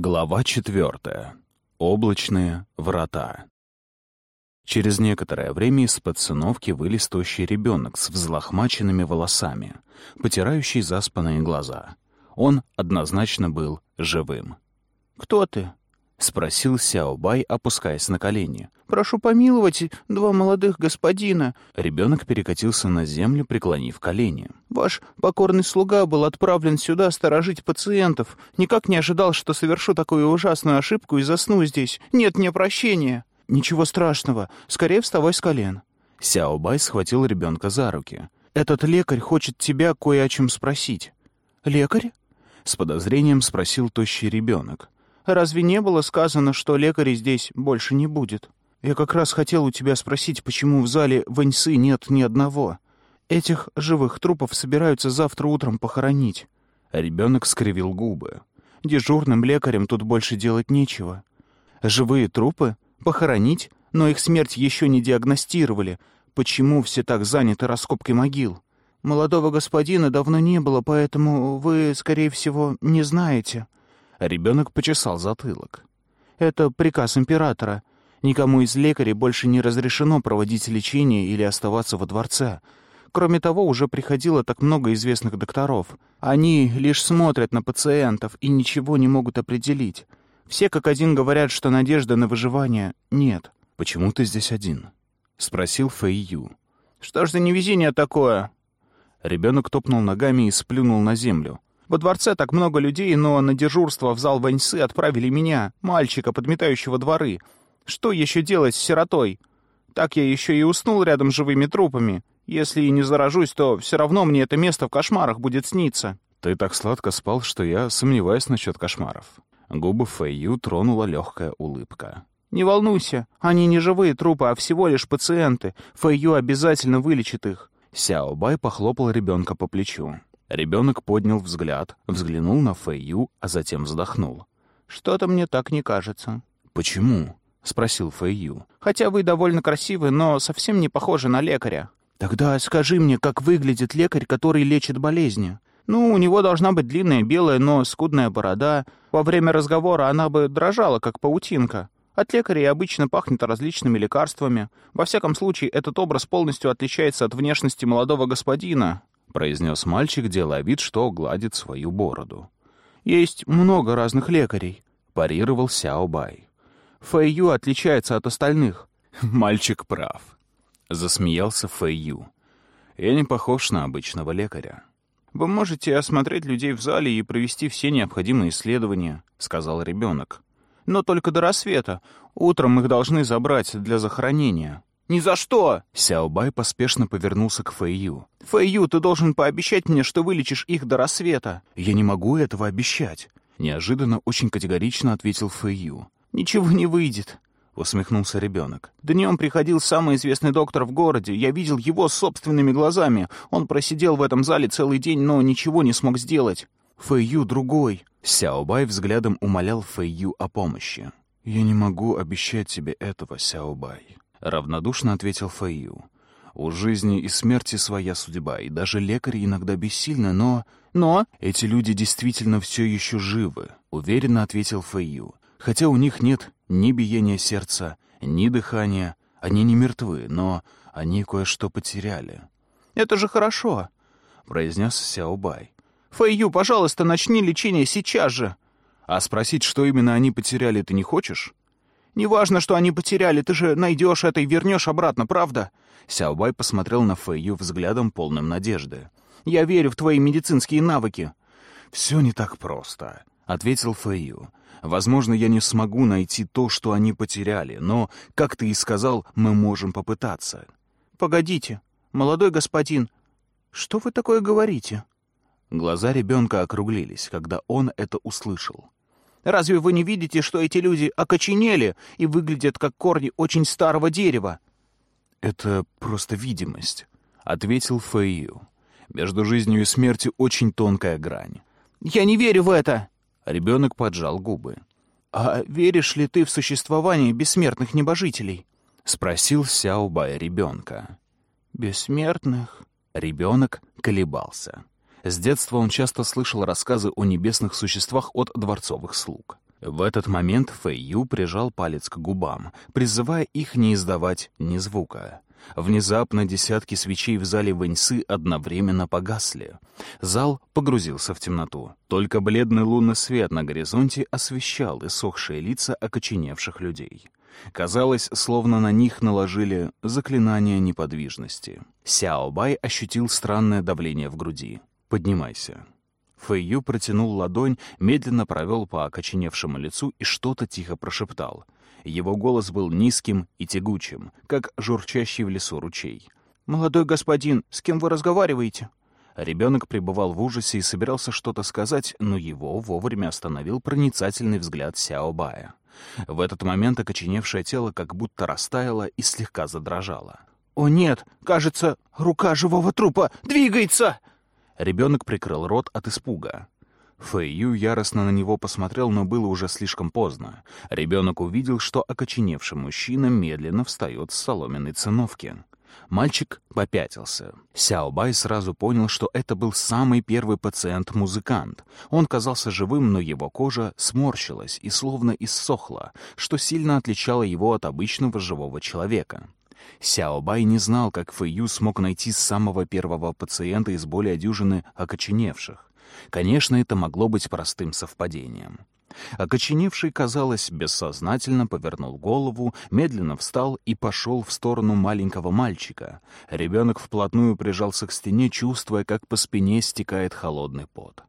Глава четвертая. Облачные врата. Через некоторое время из-под сыновки вылез тощий ребенок с взлохмаченными волосами, потирающий заспанные глаза. Он однозначно был живым. «Кто ты?» — спросил Сяобай, опускаясь на колени. «Прошу помиловать, два молодых господина». Ребенок перекатился на землю, преклонив колени. «Ваш покорный слуга был отправлен сюда сторожить пациентов. Никак не ожидал, что совершу такую ужасную ошибку и засну здесь. Нет мне прощения». «Ничего страшного. Скорее вставай с колен». Сяобай схватил ребенка за руки. «Этот лекарь хочет тебя кое о чем спросить». «Лекарь?» — с подозрением спросил тощий ребенок. Разве не было сказано, что лекарей здесь больше не будет? Я как раз хотел у тебя спросить, почему в зале Ваньсы нет ни одного. Этих живых трупов собираются завтра утром похоронить». Ребенок скривил губы. «Дежурным лекарям тут больше делать нечего. Живые трупы? Похоронить? Но их смерть еще не диагностировали. Почему все так заняты раскопкой могил? Молодого господина давно не было, поэтому вы, скорее всего, не знаете». Ребенок почесал затылок. «Это приказ императора. Никому из лекарей больше не разрешено проводить лечение или оставаться во дворце. Кроме того, уже приходило так много известных докторов. Они лишь смотрят на пациентов и ничего не могут определить. Все как один говорят, что надежды на выживание нет». «Почему ты здесь один?» — спросил Фэй Ю. «Что ж за невезение такое?» Ребенок топнул ногами и сплюнул на землю. Во дворце так много людей, но на дежурство в зал Ваньсы отправили меня, мальчика, подметающего дворы. Что еще делать с сиротой? Так я еще и уснул рядом с живыми трупами. Если и не заражусь, то все равно мне это место в кошмарах будет сниться». «Ты так сладко спал, что я сомневаюсь насчет кошмаров». Губы Фэйю тронула легкая улыбка. «Не волнуйся, они не живые трупы, а всего лишь пациенты. Фэйю обязательно вылечит их». Сяо Бай похлопал ребенка по плечу. Ребенок поднял взгляд, взглянул на Фэйю, а затем вздохнул. «Что-то мне так не кажется». «Почему?» — спросил Фэйю. «Хотя вы довольно красивы, но совсем не похожи на лекаря». «Тогда скажи мне, как выглядит лекарь, который лечит болезни?» «Ну, у него должна быть длинная белая, но скудная борода. Во время разговора она бы дрожала, как паутинка. От лекарей обычно пахнет различными лекарствами. Во всяком случае, этот образ полностью отличается от внешности молодого господина, — произнес мальчик, делая вид, что гладит свою бороду. «Есть много разных лекарей», — парировал Сяо Бай. «Фэйю отличается от остальных». «Мальчик прав», — засмеялся Фэйю. «Я не похож на обычного лекаря». «Вы можете осмотреть людей в зале и провести все необходимые исследования», — сказал ребенок. «Но только до рассвета. Утром их должны забрать для захоронения». «Ни за что!» Сяобай поспешно повернулся к Фэйю. «Фэйю, ты должен пообещать мне, что вылечишь их до рассвета». «Я не могу этого обещать», — неожиданно очень категорично ответил Фэйю. «Ничего не выйдет», — усмехнулся ребенок. «Днем приходил самый известный доктор в городе. Я видел его собственными глазами. Он просидел в этом зале целый день, но ничего не смог сделать. Фэйю другой». Сяобай взглядом умолял Фэйю о помощи. «Я не могу обещать тебе этого, Сяобай», — равнодушно ответил Фэйю. «У жизни и смерти своя судьба, и даже лекари иногда бессильны, но...» «Но?» «Эти люди действительно все еще живы», — уверенно ответил Фэйю. «Хотя у них нет ни биения сердца, ни дыхания. Они не мертвы, но они кое-что потеряли». «Это же хорошо», — произнес Сяобай. «Фэйю, пожалуйста, начни лечение сейчас же». «А спросить, что именно они потеряли, ты не хочешь?» Неважно, что они потеряли, ты же найдешь это и вернешь обратно, правда?» Сяобай посмотрел на Фэйю взглядом полным надежды. «Я верю в твои медицинские навыки». «Все не так просто», — ответил Фэйю. «Возможно, я не смогу найти то, что они потеряли, но, как ты и сказал, мы можем попытаться». «Погодите, молодой господин, что вы такое говорите?» Глаза ребенка округлились, когда он это услышал. Разве вы не видите, что эти люди окоченели и выглядят как корни очень старого дерева?» «Это просто видимость», — ответил Фэйю. «Между жизнью и смертью очень тонкая грань». «Я не верю в это!» Ребенок поджал губы. «А веришь ли ты в существование бессмертных небожителей?» — спросил Сяо Бай ребенка. «Бессмертных?» Ребенок колебался. С детства он часто слышал рассказы о небесных существах от дворцовых слуг. В этот момент Фэйю прижал палец к губам, призывая их не издавать ни звука. Внезапно десятки свечей в зале Вэньсы одновременно погасли. Зал погрузился в темноту. Только бледный лунный свет на горизонте освещал иссохшие лица окоченевших людей. Казалось, словно на них наложили заклинание неподвижности. Сяо Бай ощутил странное давление в груди. «Поднимайся». Фэйю протянул ладонь, медленно провел по окоченевшему лицу и что-то тихо прошептал — его голос был низким и тягучим, как журчащий в лесу ручей. «Молодой господин, с кем вы разговариваете?» Ребенок пребывал в ужасе и собирался что-то сказать, но его вовремя остановил проницательный взгляд Сяо Бая. В этот момент окоченевшее тело как будто растаяло и слегка задрожало. «О нет, кажется, рука живого трупа двигается!» Ребенок прикрыл рот от испуга. Фэйю яростно на него посмотрел, но было уже слишком поздно. Ребенок увидел, что окоченевший мужчина медленно встает с соломенной циновки. Мальчик попятился. Сяо сразу понял, что это был самый первый пациент-музыкант. Он казался живым, но его кожа сморщилась и словно иссохла, что сильно отличало его от обычного живого человека. Сяо Бай не знал, как Фэйю смог найти самого первого пациента из более дюжины окоченевших. Конечно, это могло быть простым совпадением. Окоченевший, казалось, бессознательно повернул голову, медленно встал и пошел в сторону маленького мальчика. Ребенок вплотную прижался к стене, чувствуя, как по спине стекает холодный пот.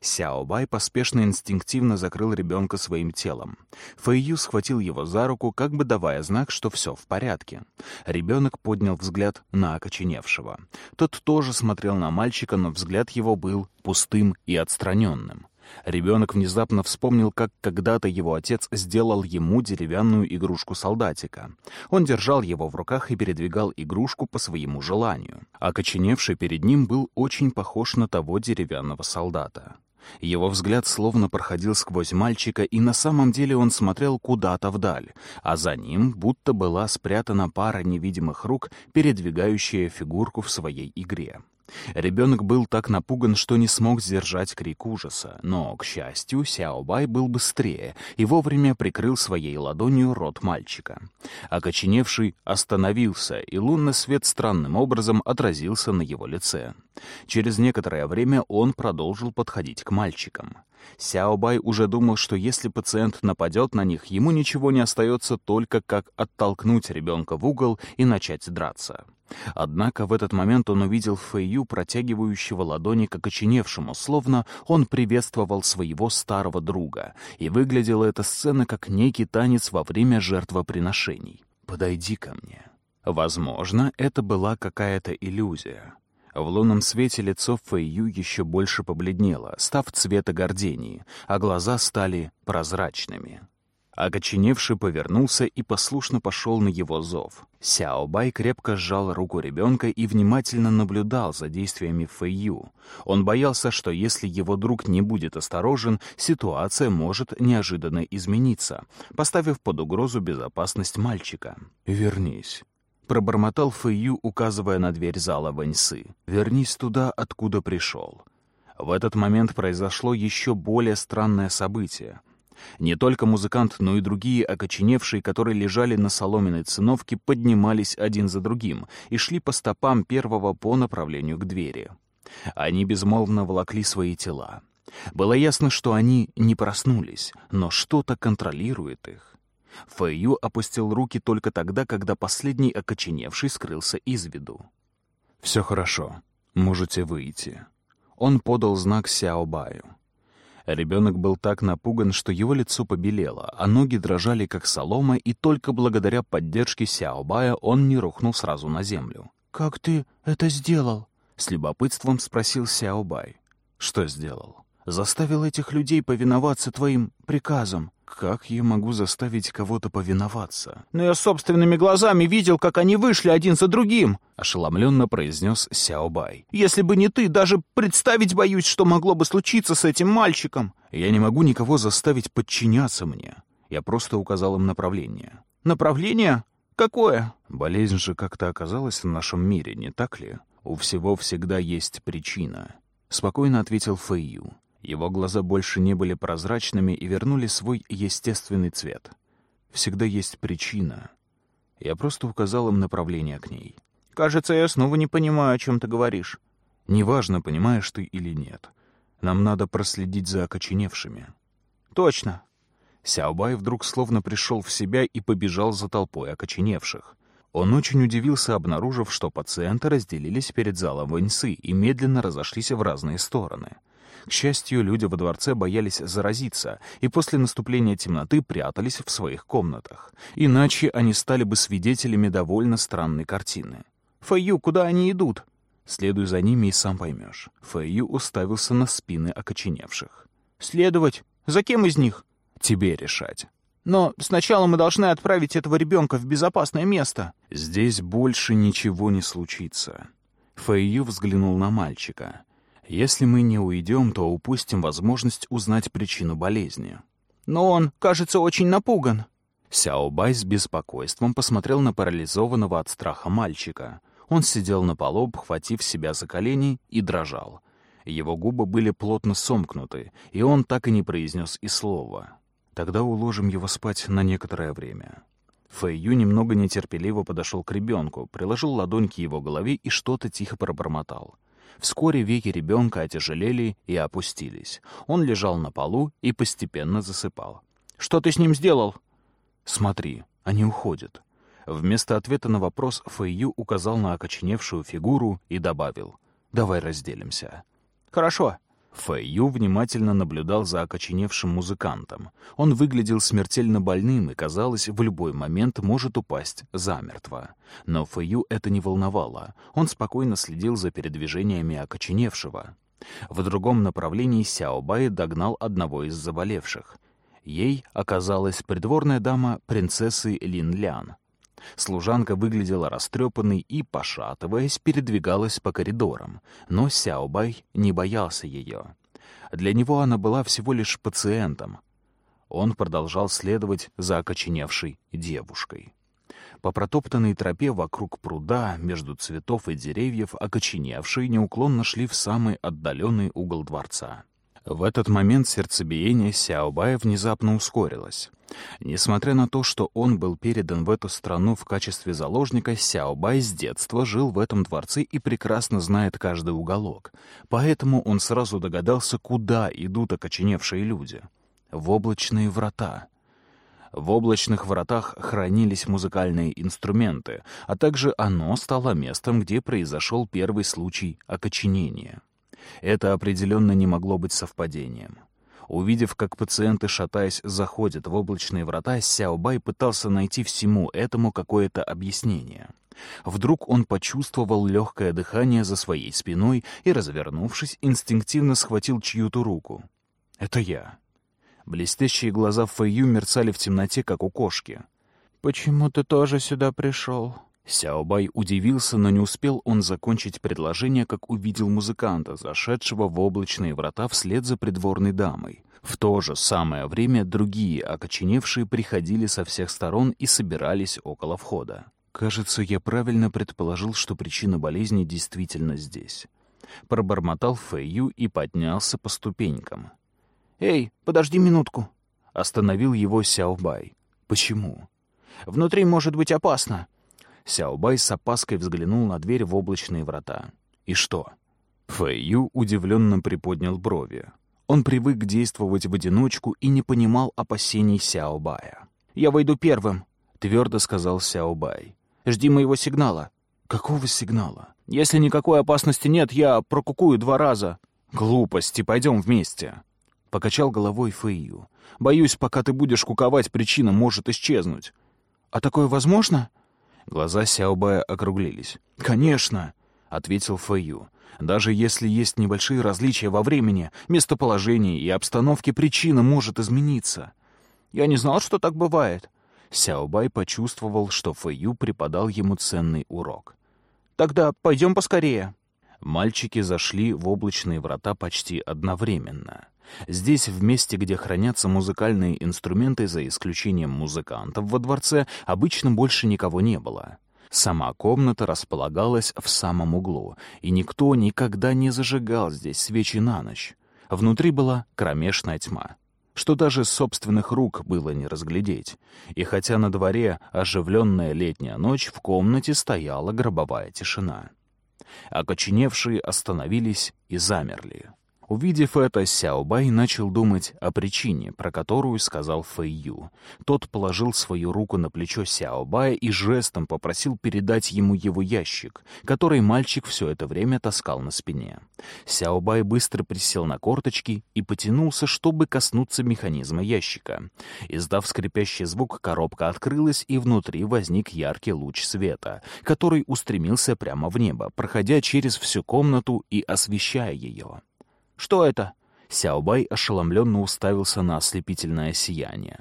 Сяобай поспешно инстинктивно закрыл ребенка своим телом. Фэйю схватил его за руку, как бы давая знак, что все в порядке. Ребенок поднял взгляд на окоченевшего. Тот тоже смотрел на мальчика, но взгляд его был пустым и отстраненным. Ребенок внезапно вспомнил, как когда-то его отец сделал ему деревянную игрушку-солдатика. Он держал его в руках и передвигал игрушку по своему желанию. Окоченевший перед ним был очень похож на того деревянного солдата. Его взгляд словно проходил сквозь мальчика, и на самом деле он смотрел куда-то вдаль, а за ним будто была спрятана пара невидимых рук, передвигающая фигурку в своей игре. Ребенок был так напуган, что не смог сдержать крик ужаса, но, к счастью, Сяобай был быстрее и вовремя прикрыл своей ладонью рот мальчика. Окоченевший остановился, и лунный свет странным образом отразился на его лице. Через некоторое время он продолжил подходить к мальчикам. Сяобай уже думал, что если пациент нападет на них, ему ничего не остается только как оттолкнуть ребенка в угол и начать драться. Однако в этот момент он увидел Фэйю, протягивающего ладони к окоченевшему, словно он приветствовал своего старого друга, и выглядела эта сцена как некий танец во время жертвоприношений. «Подойди ко мне». Возможно, это была какая-то иллюзия. В лунном свете лицо Фэйю еще больше побледнело, став цвета гордении, а глаза стали прозрачными. Окоченевший повернулся и послушно пошел на его зов. Сяо Бай крепко сжал руку ребенка и внимательно наблюдал за действиями Фэйю. Он боялся, что если его друг не будет осторожен, ситуация может неожиданно измениться, поставив под угрозу безопасность мальчика. «Вернись», — пробормотал Фэйю, указывая на дверь зала Ваньсы. «Вернись туда, откуда пришел». В этот момент произошло еще более странное событие — не только музыкант, но и другие окоченевшие, которые лежали на соломенной циновке, поднимались один за другим и шли по стопам первого по направлению к двери. Они безмолвно волокли свои тела. Было ясно, что они не проснулись, но что-то контролирует их. Фэйю опустил руки только тогда, когда последний окоченевший скрылся из виду. «Все хорошо. Можете выйти». Он подал знак Сяо Баю. Ребенок был так напуган, что его лицо побелело, а ноги дрожали, как солома, и только благодаря поддержке Сяобая он не рухнул сразу на землю. «Как ты это сделал?» — с любопытством спросил Сяобай. «Что сделал?» «Заставил этих людей повиноваться твоим приказам. Как я могу заставить кого-то повиноваться? Но я собственными глазами видел, как они вышли один за другим, ошеломленно произнес Сяобай. Если бы не ты, даже представить боюсь, что могло бы случиться с этим мальчиком. Я не могу никого заставить подчиняться мне. Я просто указал им направление. Направление? Какое? Болезнь же как-то оказалась в нашем мире, не так ли? У всего всегда есть причина. Спокойно ответил Фэйю. Его глаза больше не были прозрачными и вернули свой естественный цвет. Всегда есть причина. Я просто указал им направление к ней. «Кажется, я снова не понимаю, о чем ты говоришь». «Неважно, понимаешь ты или нет. Нам надо проследить за окоченевшими». «Точно». Сяобай вдруг словно пришел в себя и побежал за толпой окоченевших. Он очень удивился, обнаружив, что пациенты разделились перед залом Ваньсы и медленно разошлись в разные стороны. К счастью, люди во дворце боялись заразиться и после наступления темноты прятались в своих комнатах. Иначе они стали бы свидетелями довольно странной картины. «Фэйю, куда они идут?» «Следуй за ними и сам поймешь». Фэйю уставился на спины окоченевших. «Следовать? За кем из них?» «Тебе решать». Но сначала мы должны отправить этого ребенка в безопасное место. Здесь больше ничего не случится. Фэйю взглянул на мальчика. Если мы не уйдем, то упустим возможность узнать причину болезни. Но он, кажется, очень напуган. Сяобай с беспокойством посмотрел на парализованного от страха мальчика. Он сидел на полу, обхватив себя за колени, и дрожал. Его губы были плотно сомкнуты, и он так и не произнес и слова. Тогда уложим его спать на некоторое время. Фэйю немного нетерпеливо подошел к ребенку, приложил ладонь к его голове и что-то тихо пробормотал. Вскоре веки ребенка отяжелели и опустились. Он лежал на полу и постепенно засыпал. «Что ты с ним сделал?» «Смотри, они уходят». Вместо ответа на вопрос Фэйю указал на окоченевшую фигуру и добавил «Давай разделимся». «Хорошо», Фэйю внимательно наблюдал за окоченевшим музыкантом. Он выглядел смертельно больным и, казалось, в любой момент может упасть замертво. Но Фэйю это не волновало. Он спокойно следил за передвижениями окоченевшего. В другом направлении Сяо Бай догнал одного из заболевших. Ей оказалась придворная дама принцессы Лин Лян. Служанка выглядела растрепанной и, пошатываясь, передвигалась по коридорам, но Сяобай не боялся ее. Для него она была всего лишь пациентом. Он продолжал следовать за окоченевшей девушкой. По протоптанной тропе вокруг пруда, между цветов и деревьев, окоченевшие неуклонно шли в самый отдаленный угол дворца. В этот момент сердцебиение Сяобая внезапно ускорилось. Несмотря на то, что он был передан в эту страну в качестве заложника, Сяобай с детства жил в этом дворце и прекрасно знает каждый уголок. Поэтому он сразу догадался, куда идут окоченевшие люди. В облачные врата. В облачных вратах хранились музыкальные инструменты, а также оно стало местом, где произошел первый случай окоченения. Это определенно не могло быть совпадением. Увидев, как пациенты, шатаясь, заходят в облачные врата, Сяобай пытался найти всему этому какое-то объяснение. Вдруг он почувствовал легкое дыхание за своей спиной и, развернувшись, инстинктивно схватил чью-то руку. «Это я». Блестящие глаза Фэйю мерцали в темноте, как у кошки. «Почему ты тоже сюда пришел?» Сяобай удивился, но не успел он закончить предложение, как увидел музыканта, зашедшего в облачные врата вслед за придворной дамой. В то же самое время другие окоченевшие приходили со всех сторон и собирались около входа. «Кажется, я правильно предположил, что причина болезни действительно здесь». Пробормотал Фэйю и поднялся по ступенькам. «Эй, подожди минутку!» Остановил его Сяобай. «Почему?» «Внутри может быть опасно!» Сяобай с опаской взглянул на дверь в облачные врата. «И что?» Фэйю удивленно приподнял брови. Он привык действовать в одиночку и не понимал опасений Сяобая. «Я войду первым», — твердо сказал Сяобай. «Жди моего сигнала». «Какого сигнала?» «Если никакой опасности нет, я прокукую два раза». «Глупости, пойдем вместе». Покачал головой Фэйю. «Боюсь, пока ты будешь куковать, причина может исчезнуть». «А такое возможно?» Глаза Сяобая округлились. «Конечно», — ответил Фэйю. «Даже если есть небольшие различия во времени, местоположении и обстановке, причина может измениться». «Я не знал, что так бывает». Сяобай почувствовал, что Фэйю преподал ему ценный урок. «Тогда пойдем поскорее». Мальчики зашли в облачные врата почти одновременно. Здесь, в месте, где хранятся музыкальные инструменты, за исключением музыкантов во дворце, обычно больше никого не было. Сама комната располагалась в самом углу, и никто никогда не зажигал здесь свечи на ночь. Внутри была кромешная тьма, что даже собственных рук было не разглядеть. И хотя на дворе оживленная летняя ночь, в комнате стояла гробовая тишина. Окоченевшие остановились и замерли. Увидев это, Сяобай начал думать о причине, про которую сказал Фэйю. Тот положил свою руку на плечо Сяобая и жестом попросил передать ему его ящик, который мальчик все это время таскал на спине. Сяобай быстро присел на корточки и потянулся, чтобы коснуться механизма ящика. Издав скрипящий звук, коробка открылась, и внутри возник яркий луч света, который устремился прямо в небо, проходя через всю комнату и освещая ее. Что это?» Сяобай ошеломленно уставился на ослепительное сияние.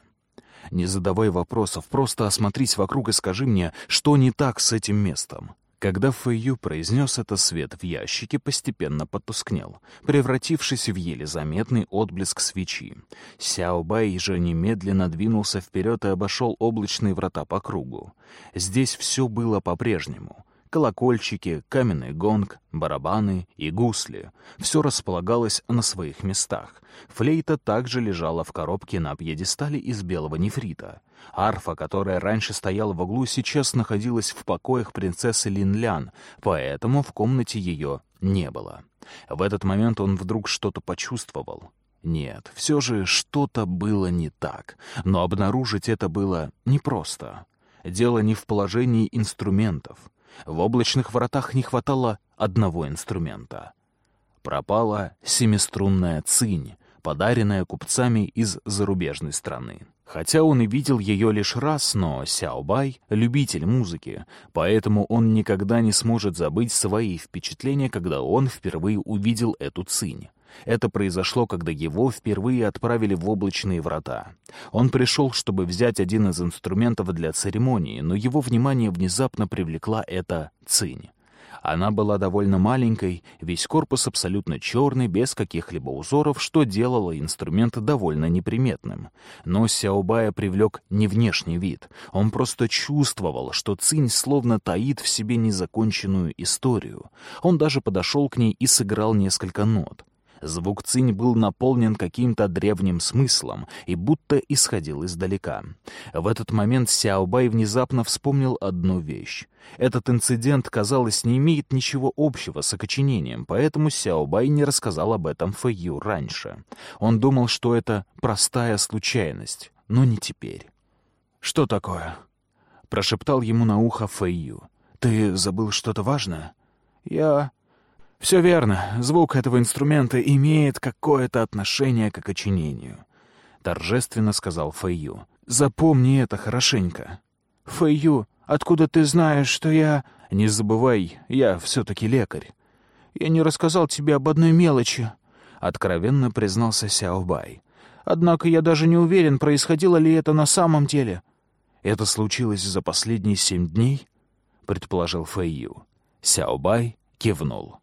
«Не задавай вопросов, просто осмотрись вокруг и скажи мне, что не так с этим местом». Когда Фэйю произнес это, свет в ящике постепенно потускнел, превратившись в еле заметный отблеск свечи. Сяобай же немедленно двинулся вперед и обошел облачные врата по кругу. Здесь все было по-прежнему колокольчики, каменный гонг, барабаны и гусли. Все располагалось на своих местах. Флейта также лежала в коробке на пьедестале из белого нефрита. Арфа, которая раньше стояла в углу, сейчас находилась в покоях принцессы Линлян, поэтому в комнате ее не было. В этот момент он вдруг что-то почувствовал. Нет, все же что-то было не так, но обнаружить это было непросто. Дело не в положении инструментов. В облачных воротах не хватало одного инструмента. Пропала семиструнная цинь, подаренная купцами из зарубежной страны. Хотя он и видел ее лишь раз, но Сяобай — любитель музыки, поэтому он никогда не сможет забыть свои впечатления, когда он впервые увидел эту цинь. Это произошло, когда его впервые отправили в облачные врата. Он пришел, чтобы взять один из инструментов для церемонии, но его внимание внезапно привлекла эта цинь. Она была довольно маленькой, весь корпус абсолютно черный, без каких-либо узоров, что делало инструмент довольно неприметным. Но Сяобая привлек не внешний вид. Он просто чувствовал, что цинь словно таит в себе незаконченную историю. Он даже подошел к ней и сыграл несколько нот. Звук цинь был наполнен каким-то древним смыслом и будто исходил издалека. В этот момент Сяобай внезапно вспомнил одну вещь. Этот инцидент, казалось, не имеет ничего общего с окоченением, поэтому Сяобай не рассказал об этом Фэйю раньше. Он думал, что это простая случайность, но не теперь. «Что такое?» — прошептал ему на ухо Фэйю. «Ты забыл что-то важное?» «Я...» «Все верно. Звук этого инструмента имеет какое-то отношение к окоченению», — торжественно сказал Фэйю. «Запомни это хорошенько». «Фэйю, откуда ты знаешь, что я...» «Не забывай, я все-таки лекарь». «Я не рассказал тебе об одной мелочи», — откровенно признался Сяобай. «Однако я даже не уверен, происходило ли это на самом деле». «Это случилось за последние семь дней?» — предположил Фэйю. Сяобай кивнул.